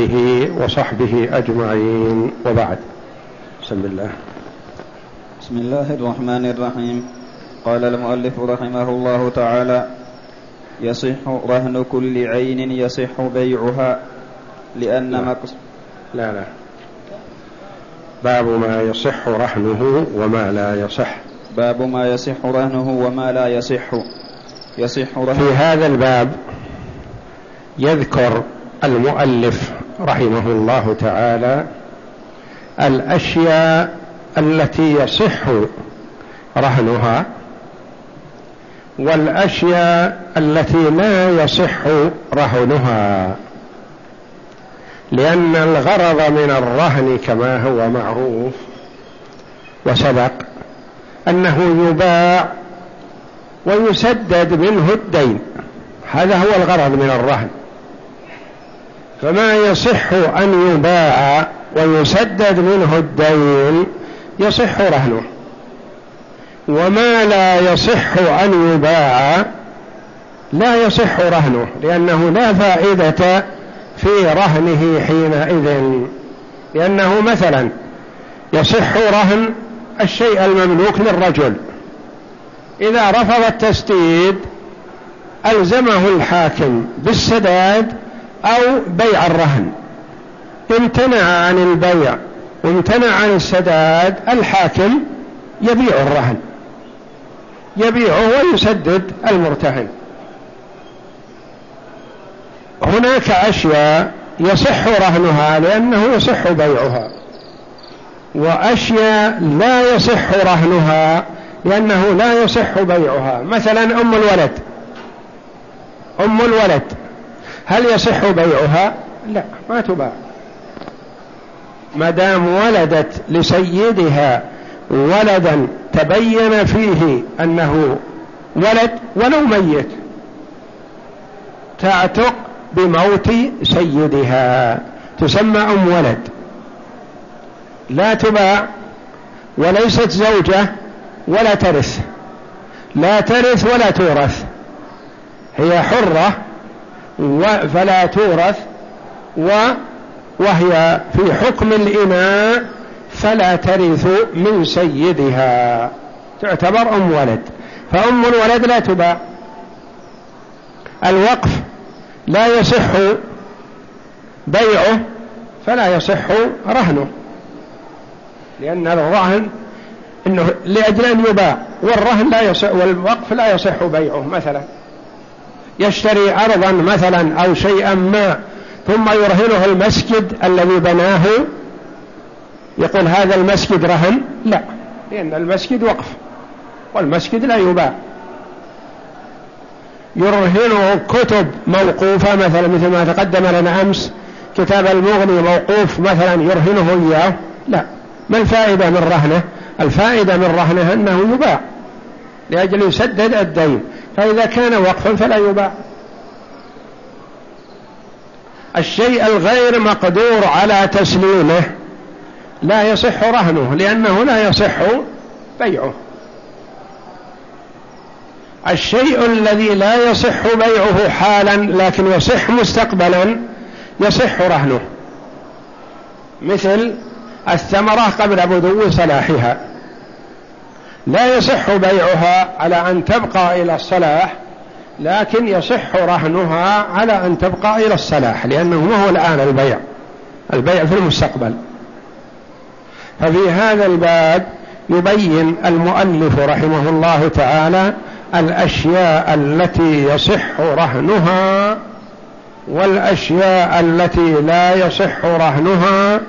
آله وصحبه أجمعين. وبعد. بسم الله. بسم الله الرحمن الرحيم. قال المؤلف رحمه الله تعالى يصح رهن كل عين يصح بيعها لأن لا. مقص لا لا. باب ما يصح رهنه وما لا يصح. باب ما يصح رهنه وما لا يصح. يصح رهنه في هذا الباب يذكر المؤلف رحمه الله تعالى الأشياء التي يصح رهنها والأشياء التي لا يصح رهنها لأن الغرض من الرهن كما هو معروف وسبق أنه يباع ويسدد منه الدين هذا هو الغرض من الرهن. فما يصح أن يباع ويسدد منه الدين يصح رهنه. وما لا يصح أن يباع لا يصح رهنه لأنه لا فائدة في رهنه حينئذ. لأنه مثلا يصح رهن الشيء المملوك للرجل. إذا رفض التسديد ألزمه الحاكم بالسداد أو بيع الرهن. امتنع عن البيع وامتنع عن السداد الحاكم يبيع الرهن. يبيعه ويسدد المرتهن. هناك أشياء يصح رهنها لأنه يصح بيعها. وأشياء لا يصح رهنها لأنه لا يصح بيعها. مثلا أم الولد. أم الولد. هل يصح بيعها؟ لا ما تباع. ما دام ولدت لسيدها ولدا تبين فيه أنه ولد ولو ميت تعتق بموت سيدها تسمى أم ولد. لا تباع وليست زوجة ولا ترث. لا ترث ولا تورث. هي حرة فلا تورث وهي في حكم الإناء فلا ترث من سيدها. تعتبر أم ولد. فأم الولد لا تباع. الوقف لا يصح بيعه فلا يصح رهنه. لأن الرهن إنه لأجل أن يباع والرهن لا يصح والوقف لا يصح بيعه مثلا. يشتري أرضا مثلا أو شيئا ما ثم يرهنه المسجد الذي بناه. يقول هذا المسجد رهن؟ لا لأن المسجد وقف والمسجد لا يباع. يرهنه كتب موقوفة مثلا مثل ما تقدم لنا أمس كتاب المغني موقوف مثلا يرهنه إياه. لا ما الفائدة من رهنه؟ الفائدة من رهنه أنه يباع لأجل يسدد الدين. فإذا كان وقفا فلا يباع. الشيء الغير مقدور على تسليمه لا يصح رهنه لأنه لا يصح بيعه. الشيء الذي لا يصح بيعه حالا لكن يصح مستقبلا يصح رهنه. مثل الثمرة قبل بدو صلاحها لا يصح بيعها على أن تبقى إلى الصلاح لكن يصح رهنها على أن تبقى إلى الصلاح لأنه ما هو الآن البيع البيع في المستقبل. ففي هذا الباب يبين المؤلف رحمه الله تعالى الأشياء التي يصح رهنها والأشياء التي لا يصح رهنها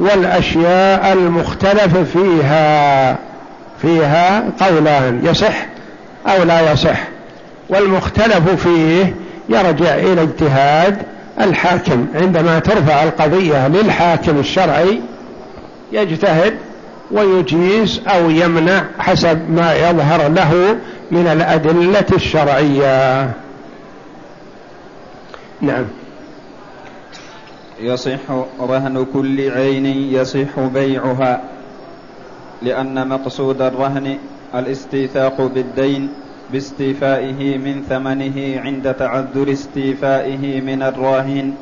والأشياء المختلف فيها. فيها قولان يصح أو لا يصح والمختلف فيه يرجع إلى اجتهاد الحاكم. عندما ترفع القضية للحاكم الشرعي يجتهد ويجيز أو يمنع حسب ما يظهر له من الأدلة الشرعية. نعم. يصح رهن كل عين يصح بيعها. لأن مقصود الرهن الاستيثاق بالدين باستيفائه من ثمنه عند تعذر استيفائه من الراهن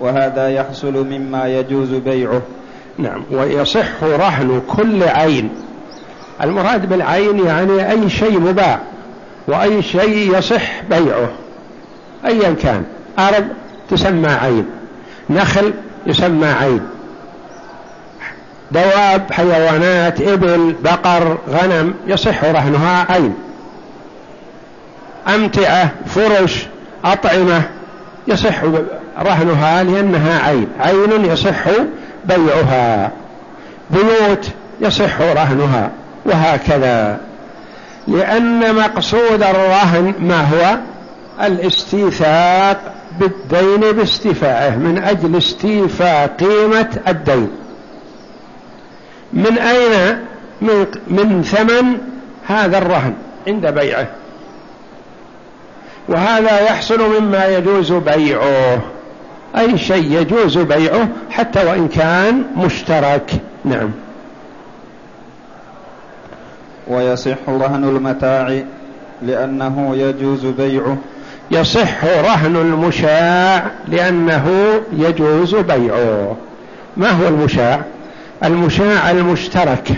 وهذا يحصل مما يجوز بيعه. نعم ويصح رهن كل عين. المراد بالعين يعني أي شيء مباع وأي شيء يصح بيعه. أيا كان أرض تسمى عين نخل يسمى عين. دواب حيوانات إبل بقر غنم يصح رهنها عين. أمتعة فرش أطعمة يصح رهنها لأنها عين. عين يصح بيعها. بيوت يصح رهنها. وهكذا. لأن مقصود الرهن ما هو؟ الاستيثاق بالدين باستيفائه من أجل استيفاء قيمة الدين. من أين؟ من, من ثمن هذا الرهن عند بيعه. وهذا يحصل مما يجوز بيعه. أي شيء يجوز بيعه حتى وإن كان مشترك. نعم. ويصح رهن المتاع لأنه يجوز بيعه. يصح رهن المشاع لأنه يجوز بيعه. ما هو المشاع؟ المشاع المشترك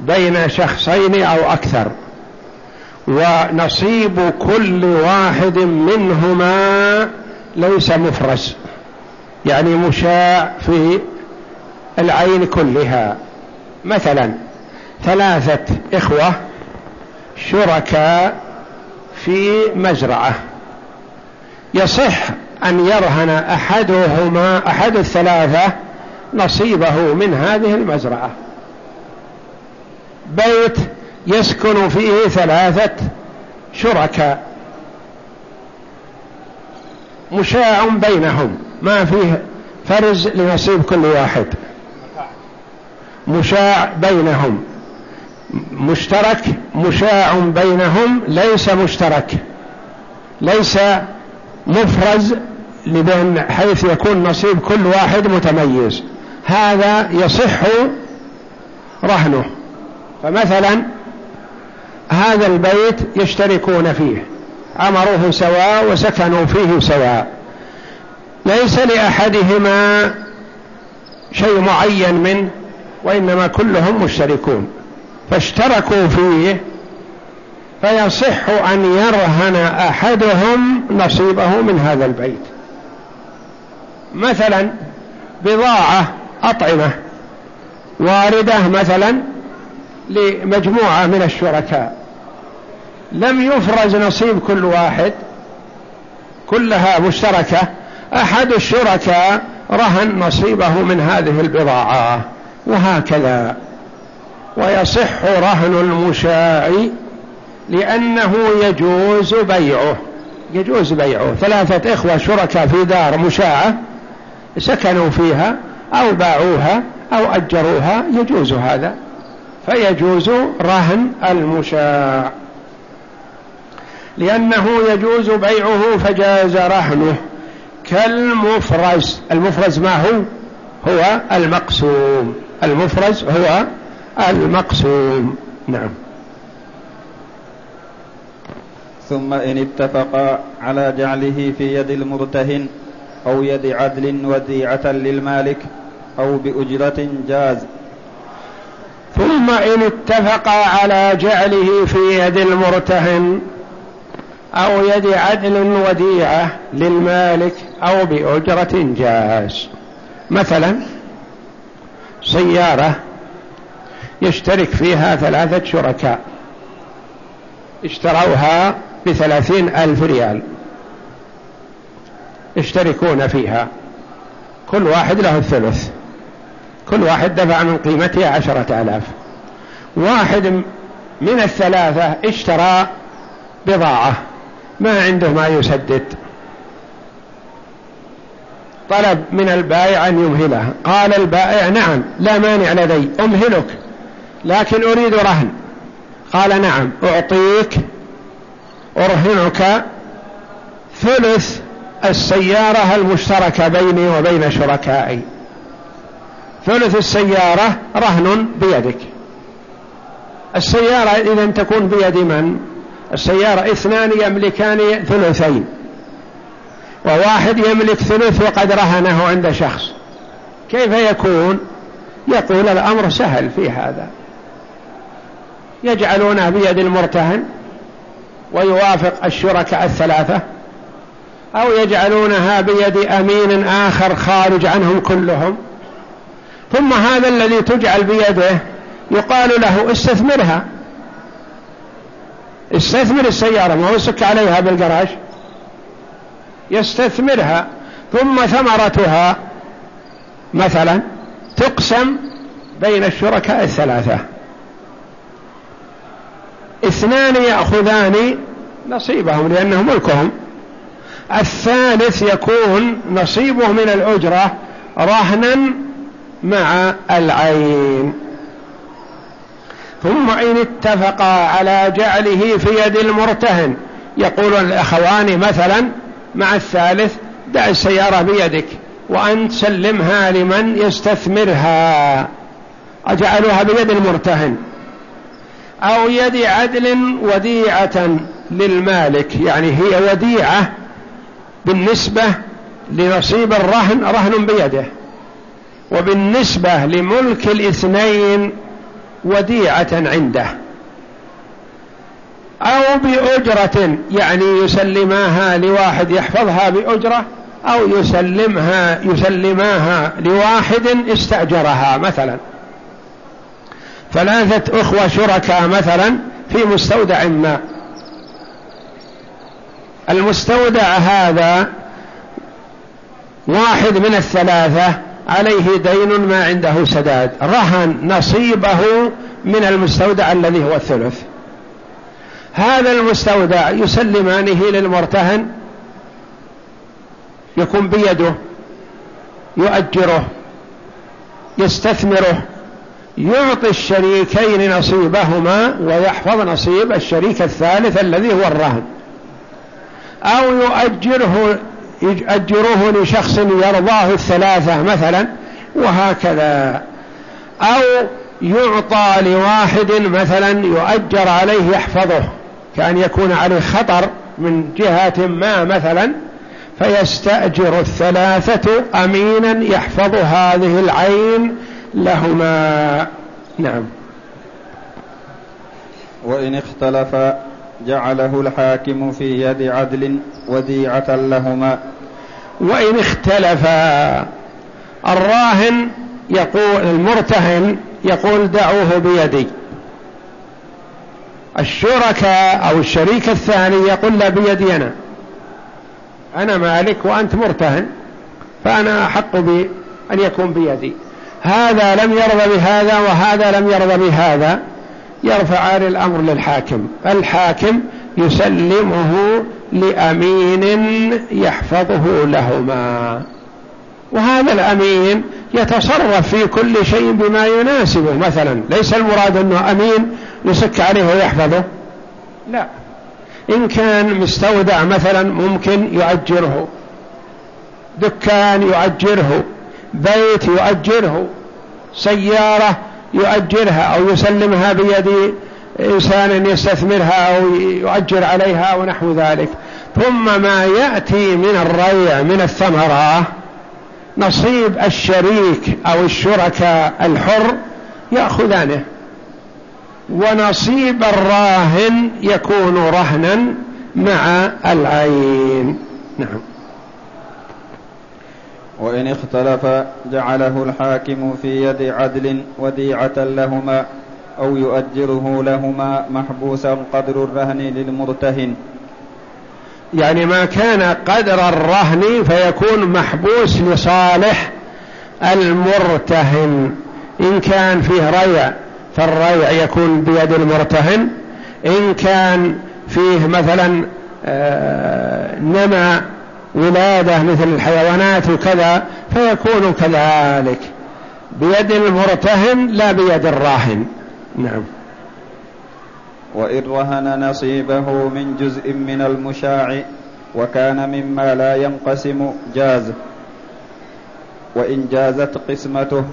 بين شخصين أو أكثر ونصيب كل واحد منهما ليس مفرز يعني مشاع في العين كلها. مثلا ثلاثة إخوة شركاء في مزرعة يصح أن يرهن أحدهما أحد الثلاثة نصيبه من هذه المزرعة. بيت يسكن فيه ثلاثة شركاء. مشاع بينهم. ما فيه فرز لنصيب كل واحد. مشاع بينهم. مشترك. مشاع بينهم. ليس مشترك. ليس مفرز لبين حيث يكون نصيب كل واحد متميز. هذا يصح رهنه. فمثلا هذا البيت يشتركون فيه عمروه سواء وسكنوا فيه سواء. ليس لأحدهما شيء معين منه وإنما كلهم مشتركون. فاشتركوا فيه فيصح أن يرهن أحدهم نصيبه من هذا البيت. مثلا بضاعة أطعمة واردة مثلا لمجموعة من الشركاء. لم يفرز نصيب كل واحد كلها مشتركة. أحد الشركاء رهن نصيبه من هذه البضاعة وهكذا. ويصح رهن المشاع لأنه يجوز بيعه. يجوز بيعه. ثلاثة إخوة شركاء في دار مشاعة سكنوا فيها. أو باعوها أو أجروها يجوز هذا. فيجوز رهن المشاع. لأنه يجوز بيعه فجاز رهنه. كالمفرز. المفرز ما هو؟ هو المقسوم. المفرز هو المقسوم. نعم. ثم إن اتفقا على جعله في يد المرتهن أو يد عدل وديعة للمالك أو بأجرة جاز. ثم إن اتفقا على جعله في يد المرتهن أو يد عدل وديعة للمالك أو بأجرة جاز. مثلا سيارة يشترك فيها ثلاثة شركاء اشتروها بثلاثين ألف ريال يشتركون فيها كل واحد له الثلث. كل واحد دفع من قيمتها عشرة آلاف. واحد من الثلاثة اشترى بضاعة. ما عنده ما يسدد. طلب من البائع أن يمهله قال البائع نعم لا مانع لدي أمهلك لكن أريد رهن. قال نعم أعطيك أرهنك ثلث السيارة المشتركة بيني وبين شركائي. ثلث السيارة رهن بيدك. السيارة إذا تكون بيد من؟ السيارة اثنان يملكان ثلثين. وواحد يملك ثلث وقد رهنه عند شخص. كيف يكون؟ يقول الأمر سهل في هذا. يجعلونه بيد المرتهن ويوافق الشركاء الثلاثة أو يجعلونها بيد أمين آخر خارج عنهم كلهم. ثم هذا الذي تجعل بيده يقال له استثمرها. استثمر السيارة ما هو سك عليها بالجراج؟ يستثمرها. ثم ثمرتها مثلا تقسم بين الشركاء الثلاثة. اثنان يأخذان نصيبهم لأنه ملكهم. الثالث يكون نصيبه من الأجرة رهنا مع العين. ثم إن اتفقا على جعله في يد المرتهن. يقول الأخوان مثلا مع الثالث دع السيارة بيدك وأن سلمها لمن يستثمرها. أجعلها بيد المرتهن. أو يد عدل وديعة للمالك. يعني هي وديعة بالنسبة لنصيب الرهن رهن بيده. وبالنسبة لملك الاثنين وديعة عنده. أو بأجرة يعني يسلماها لواحد يحفظها بأجرة أو يسلمها يسلماها لواحد استأجرها مثلا. ثلاثة أخوة شركاء مثلا في مستودع ما. المستودع هذا واحد من الثلاثة عليه دين ما عنده سداد. رهن نصيبه من المستودع الذي هو الثلث. هذا المستودع يسلمانه للمرتهن يكون بيده يؤجره يستثمره يعطي الشريكين نصيبهما ويحفظ نصيب الشريك الثالث الذي هو الرهن. أو يؤجره يؤجروه لشخص يرضاه الثلاثة مثلا وهكذا. أو يعطى لواحد مثلا يؤجر عليه يحفظه كأن يكون عليه خطر من جهة ما مثلا فيستأجر الثلاثة أمينا يحفظ هذه العين لهما. نعم. وإن اختلف جعله الحاكم في يد عدل وديعة لهما. وإن اختلف الراهن يقول المرتهن يقول دعوه بيدي. الشركاء أو الشريك الثاني يقول لا بيدي أنا. أنا مالك وأنت مرتهن فأنا أحق بأن يكون بيدي. هذا لم يرضى بهذا وهذا لم يرضى بهذا. يرفعان الأمر للحاكم الحاكم يسلمه لأمين يحفظه لهما. وهذا الأمين يتصرف في كل شيء بما يناسبه. مثلا ليس المراد أنه أمين يسك عليه ويحفظه؟ لا. إن كان مستودع مثلا ممكن يؤجره. دكان يؤجره. بيت يؤجره. سيارة يؤجرها أو يسلمها بيد إنسان يستثمرها أو يؤجر عليها ونحو ذلك. ثم ما يأتي من الريع من الثمرة نصيب الشريك أو الشركاء الحر يأخذانه. ونصيب الراهن يكون رهنا مع العين. نعم. وإن اختلف جعله الحاكم في يد عدل وديعة لهما أو يؤجره لهما محبوسا قدر الرهن للمرتهن. يعني ما كان قدر الرهن فيكون محبوس لصالح المرتهن. إن كان فيه ريع فالريع يكون بيد المرتهن. إن كان فيه مثلا آه، نمى ولادة مثل الحيوانات وكذا فيكون كذلك. بيد المرتهن لا بيد الراهن. نعم. وإن رهن نصيبه من جزء من المشاع وكان مما لا ينقسم جاز. وإن جازت قسمته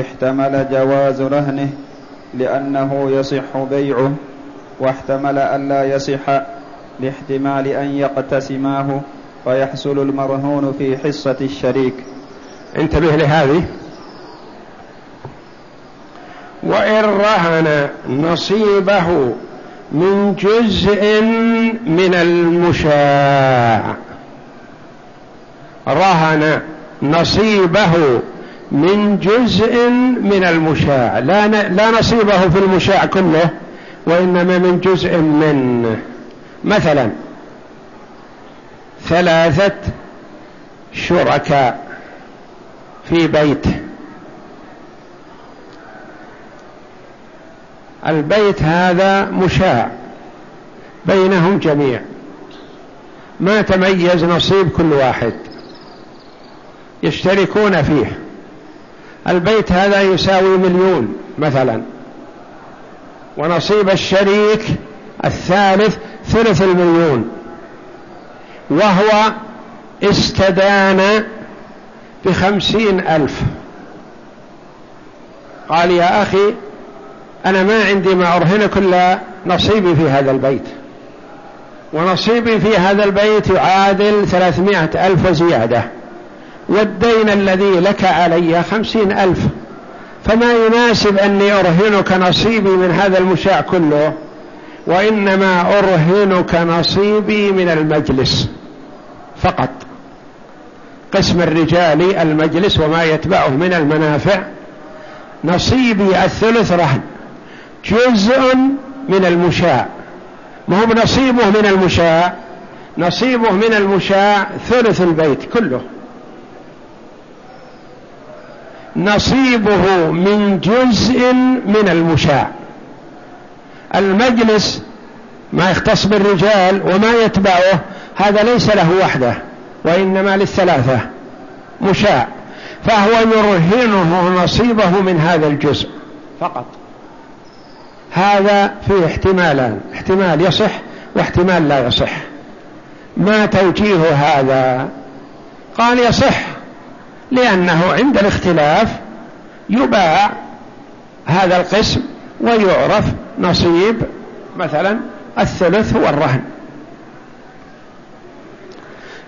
احتمل جواز رهنه لأنه يصح بيعه واحتمل ألا يصح لاحتمال أن يقتسماه. فيحصل المرهون في حصة الشريك. انتبه لهذه. وإن رهن نصيبه من جزء من المشاع. رهن نصيبه من جزء من المشاع. لا لا نصيبه في المشاع كله وإنما من جزء منه. مثلا ثلاثة شركاء في بيت. البيت هذا مشاع بينهم جميع. ما تميز نصيب كل واحد. يشتركون فيه. البيت هذا يساوي مليون مثلا. ونصيب الشريك الثالث ثلث المليون. وهو استدان بخمسين ألف. قال يا أخي أنا ما عندي ما أرهنك إلا نصيبي في هذا البيت. ونصيبي في هذا البيت يعادل ثلاثمائة ألف وزيادة والدين الذي لك علي خمسين ألف. فما يناسب أني أرهنك نصيبي من هذا المشاع كله وإنما أرهنك نصيبي من المجلس. فقط. قسم الرجال المجلس وما يتبعه من المنافع نصيبي الثلث رهن جزء من المشاع. ما هو نصيبه من المشاع؟ نصيبه من المشاع ثلث البيت كله. نصيبه من جزء من المشاع. المجلس ما يختص بالرجال وما يتبعه هذا ليس له وحده وإنما للثلاثة مشاع. فهو يرهنه نصيبه من هذا الجزء فقط. هذا فيه احتمالان احتمال يصح واحتمال لا يصح. ما توجيه هذا؟ قال يصح لأنه عند الاختلاف يباع هذا القسم ويعرف نصيب مثلا الثلث هو الرهن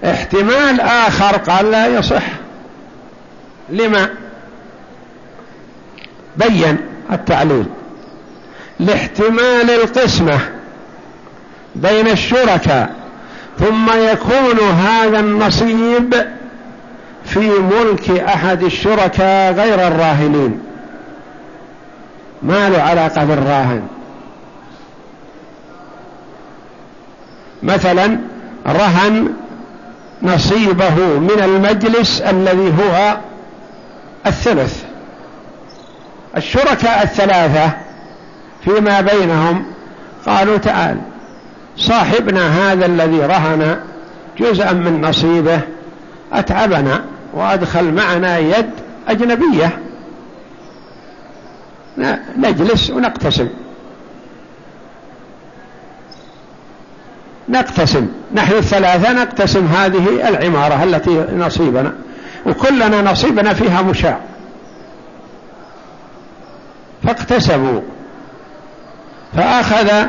احتمال آخر قال لا يصح. لما؟ بين التعليل. لاحتمال القسمة بين الشركاء ثم يكون هذا النصيب في ملك أحد الشركاء غير الراهنين. ما له علاقة بالراهن. مثلا رهن نصيبه من المجلس الذي هو الثلث. الشركاء الثلاثة فيما بينهم قالوا تعال صاحبنا هذا الذي رهن جزءا من نصيبه أتعبنا وأدخل معنا يد أجنبية. نجلس ونقتسم. نقتسم. نحن الثلاثة نقتسم هذه العمارة التي نصيبنا. وكلنا نصيبنا فيها مشاع. فاقتسموا. فأخذ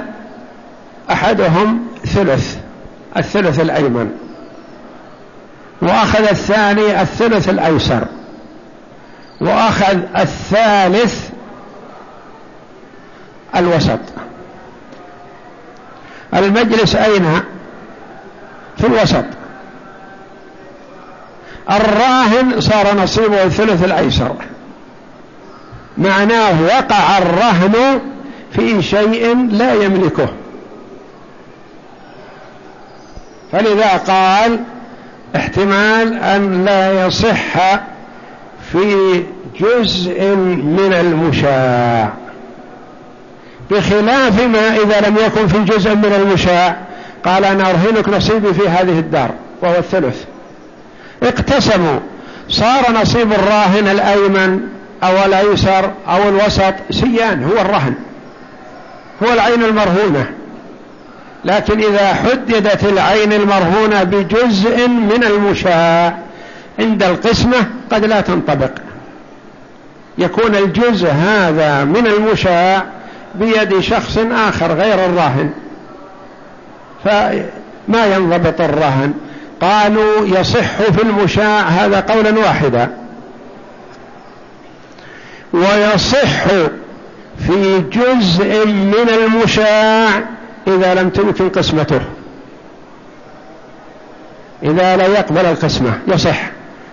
أحدهم ثلث الثلث الأيمن. وأخذ الثاني الثلث الأيسر. وأخذ الثالث الوسط. المجلس أين؟ في الوسط. الراهن صار نصيبه الثلث الأيسر. معناه وقع الرهن في شيء لا يملكه. فلذا قال احتمال أن لا يصح في جزء من المشاع بخلاف ما إذا لم يكن في جزء من المشاع قال أنا أرهنك نصيبي في هذه الدار وهو الثلث. اقتسموا. صار نصيب الراهن الأيمن أو الأيسر أو الوسط سيان هو الرهن. هو العين المرهونة. لكن إذا حددت العين المرهونة بجزء من المشاع عند القسمة قد لا تنطبق. يكون الجزء هذا من المشاع بيد شخص آخر غير الراهن. فما ينضبط الرهن قالوا يصح في المشاع هذا قولا واحدا. ويصح في جزء من المشاع إذا لم تمكن قسمته. إذا لا يقبل القسمة يصح.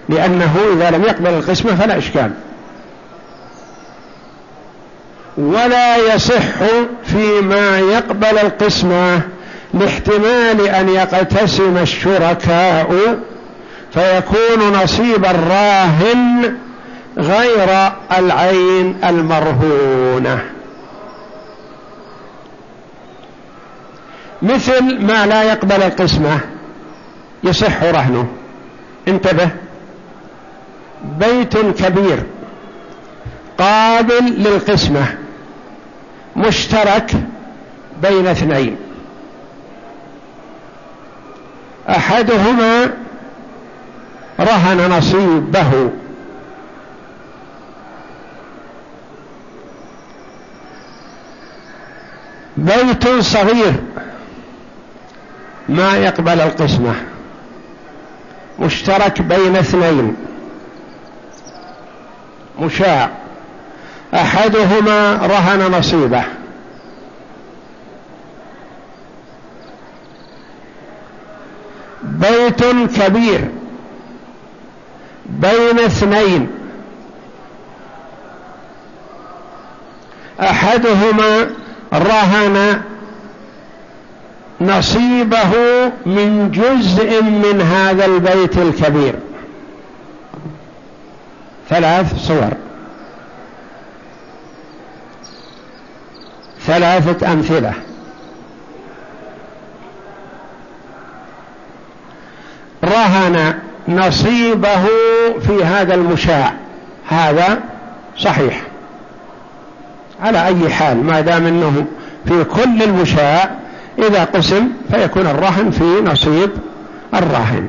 لأنه إذا لم يقبل القسمة فلا إشكال. ولا يصح فيما يقبل القسمة لاحتمال أن يقتسم الشركاء فيكون نصيب الراهن غير العين المرهونة. مثل ما لا يقبل القسمة يصح رهنه. انتبه. بيت كبير قابل للقسمة. مشترك بين اثنين. أحدهما رهن نصيبه. بيت صغير ما يقبل القسمة. مشترك بين اثنين. مشاع. أحدهما رهن نصيبه. بيت كبير. بين اثنين. أحدهما رهن نصيبه من جزء من هذا البيت الكبير. ثلاث صور. ثلاثة أمثلة. رهن نصيبه في هذا المشاع. هذا صحيح. على أي حال ما دام أنه في كل المشاع إذا قسم فيكون الرهن في نصيب الراهن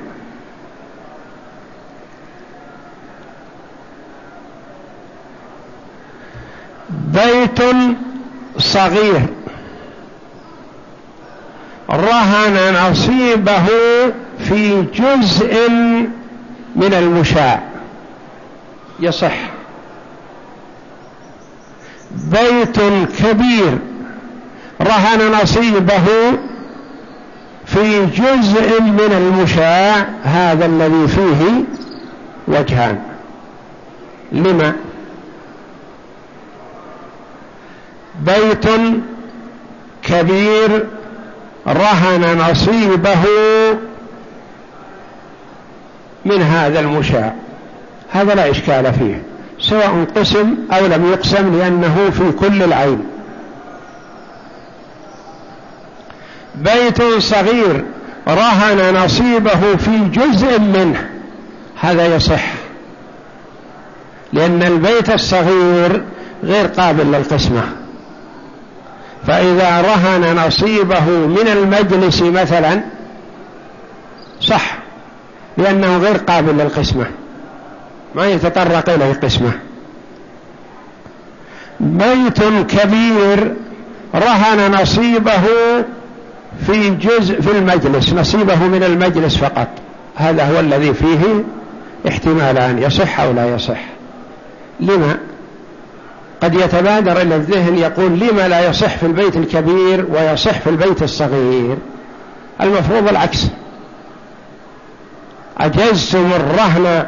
بيت صغير. رهن نصيبه في جزء من المشاع. يصح. بيت كبير. رهن نصيبه في جزء من المشاع هذا الذي فيه وجهان. لما؟ بيت كبير رهن نصيبه من هذا المشاع. هذا لا إشكال فيه سواء قسم أو لم يقسم لأنه في كل العين. بيت صغير رهن نصيبه في جزء منه هذا يصح لأن البيت الصغير غير قابل للقسمة. فإذا رهن نصيبه من المجلس مثلا صح لأنه غير قابل للقسمة ما يتطرق إليه القسمة. بيت كبير رهن نصيبه في جزء في المجلس نصيبه من المجلس فقط. هذا هو الذي فيه احتمالان يصح أو لا يصح. لما؟ قد يتبادر إلى الذهن يقول لما لا يصح في البيت الكبير ويصح في البيت الصغير؟ المفروض العكس. أجزتم الرهن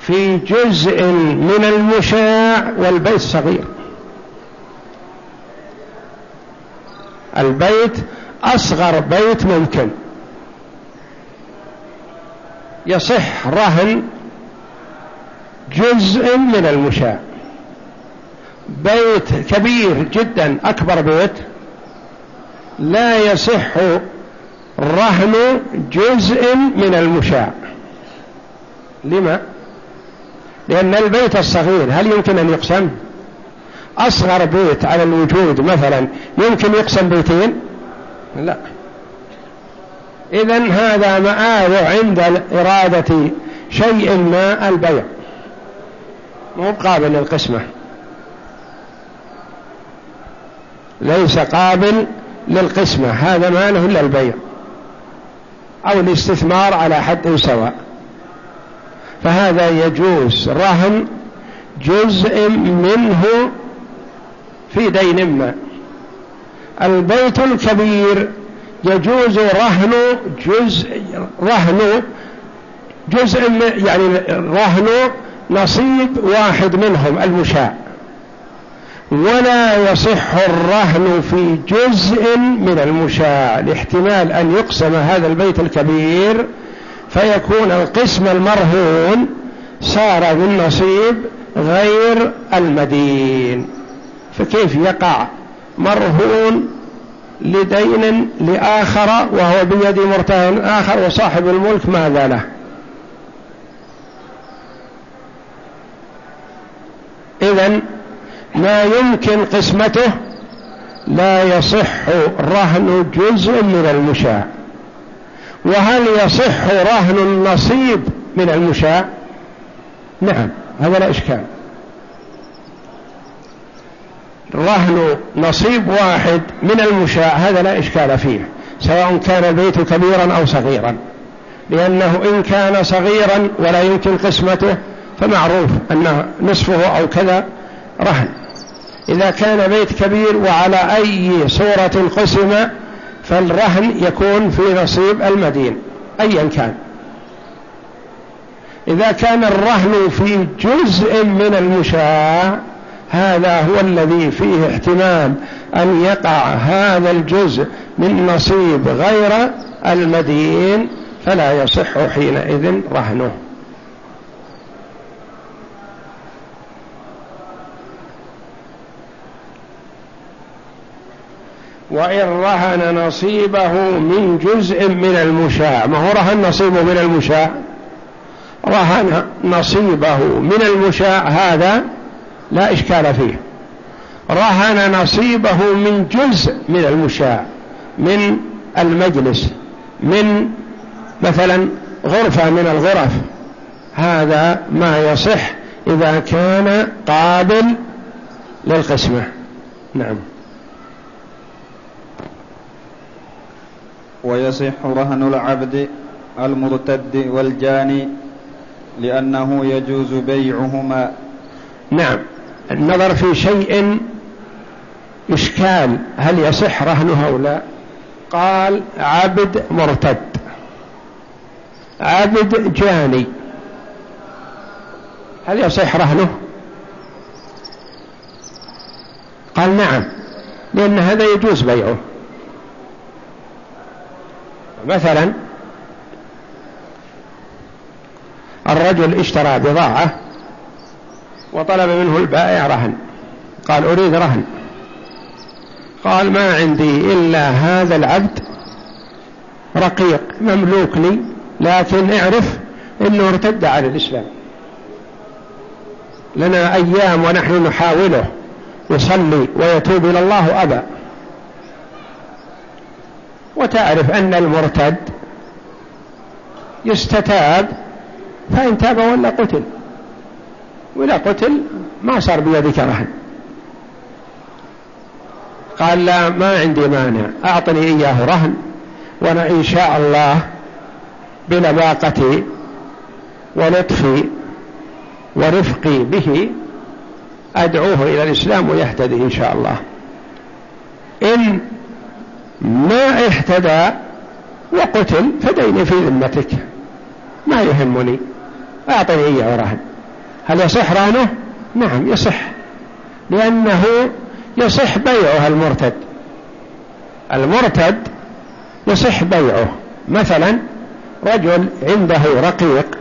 في جزء من المشاع والبيت صغير. البيت أصغر بيت ممكن. يصح رهن جزء من المشاع. بيت كبير جدا أكبر بيت لا يصح رهن جزء من المشاع لما؟ لأن البيت الصغير هل يمكن أن يقسم؟ أصغر بيت على الوجود مثلا يمكن يقسم بيتين؟ لا إذا هذا مآل عند إرادة شيء ما البيع مو قابل للقسمة ليس قابل للقسمة هذا ما له إلا البيع أو الاستثمار على حد سواء. فهذا يجوز رهن جزء منه في دين ما. البيت الكبير يجوز رهن جزء رهن جزء يعني رهن نصيب واحد منهم المشاع ولا يصح الرهن في جزء من المشاع لاحتمال أن يقسم هذا البيت الكبير فيكون القسم المرهون صار من نصيب غير المدين. فكيف يقع مرهون لدين لآخر وهو بيد مرتهن آخر وصاحب الملك؟ ماذا له؟ إذا ما يمكن قسمته لا يصح رهن جزء من المشاع. وهل يصح رهن النصيب من المشاع؟ نعم هذا لا إشكال. رهن نصيب واحد من المشاع هذا لا إشكال فيه سواء كان البيت كبيرا أو صغيرا. لأنه إن كان صغيرا ولا يمكن قسمته فمعروف أن نصفه أو كذا رهن. إذا كان بيت كبير وعلى أي صورة قسم فالرهن يكون في نصيب المدين أيا كان. إذا كان الرهن في جزء من المشاع هذا هو الذي فيه احتمال أن يقع هذا الجزء من نصيب غير المدين فلا يصح حينئذ رهنه. وإن رهن نصيبه من جزء من المشاع ما هو رهن نصيبه من المشاع رهن نصيبه من المشاع هذا لا إشكال فيه. رهن نصيبه من جزء من المشاع من المجلس من مثلا غرفة من الغرف. هذا ما يصح إذا كان قابل للقسمة. نعم. ويصح رهن العبد المرتد والجاني لأنه يجوز بيعهما. نعم. النظر في شيء إشكال. هل يصح رهنه أو لا قال عبد مرتد. عبد جاني. هل يصح رهنه؟ قال نعم لأن هذا يجوز بيعه. مثلا الرجل اشترى بضاعة وطلب منه البائع رهن. قال أريد رهن. قال ما عندي إلا هذا العبد رقيق مملوك لي لكن اعرف إنه ارتد عن الإسلام. لنا أيام ونحن نحاوله يصلي ويتوب إلى الله ابى وتعرف أن المرتد يستتاب فإن تاب ولا قتل. وإذا قتل ما صار بيدك رهن قال لا ما عندي مانع. أعطني إياه رهن وأنا إن شاء الله بلباقتي ولطفي ورفقي به أدعوه إلى الإسلام ويهتدي إن شاء الله. إن ما اهتدى وقتل فديني في ذمتك. ما يهمني. أعطني إياه رهن. هل يصح رهنه؟ نعم يصح. لأنه يصح بيعه المرتد. المرتد يصح بيعه. مثلا رجل عنده رقيق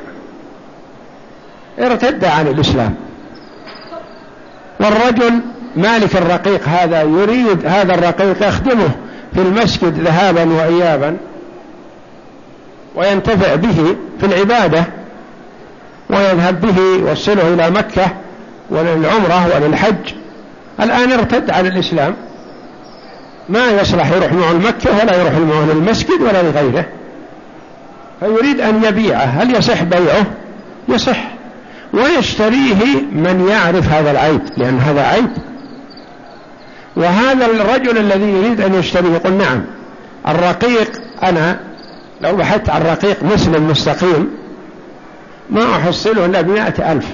ارتد عن الإسلام. والرجل مالك الرقيق هذا يريد هذا الرقيق يخدمه. في المسجد ذهابا وإيابا وينتفع به في العبادة ويذهب به يوصله إلى مكة وللعمرة وللحج. الآن ارتد عن الإسلام. ما يصلح يروح معه المكة ولا يروح معه للمسجد ولا لغيره. فيريد أن يبيعه. هل يصح بيعه؟ يصح. ويشتريه من يعرف هذا العيب لأن هذا عيب. وهذا الرجل الذي يريد أن يشتريه يقول نعم الرقيق أنا لو بحثت عن رقيق مسلم مستقيم ما أحصله إلا بمائة ألف.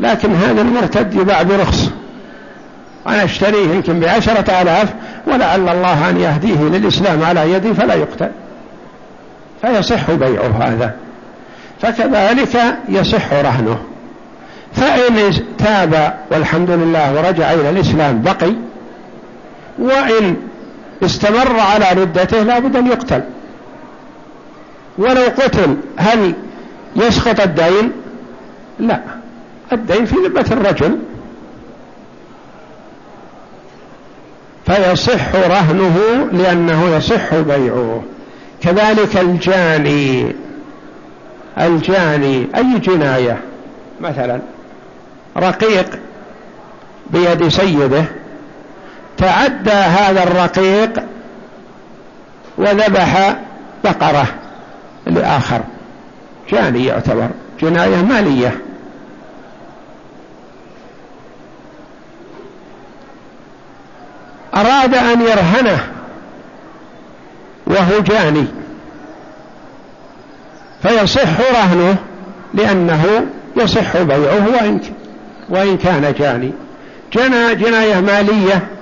لكن هذا المرتد يباع برخص. أنا أشتريه يمكن بعشرة آلاف ولعل الله أن يهديه للإسلام على يدي فلا يقتل. فيصح بيعه هذا. فكذلك يصح رهنه. فإن تاب والحمد لله ورجع إلى الإسلام بقي. وإن استمر على ردته لا بد أن يقتل. ولو قتل هل يسقط الدين؟ لا. الدين في ذمة الرجل. فيصح رهنه لأنه يصح بيعه. كذلك الجاني. الجاني أي جناية؟ مثلا رقيق بيد سيده تعدى هذا الرقيق وذبح بقرة لآخر. جاني يعتبر. جناية مالية. أراد أن يرهنه وهو جاني. فيصح رهنه لأنه يصح بيعه وإن, وإن كان جاني. جنى جناية مالية.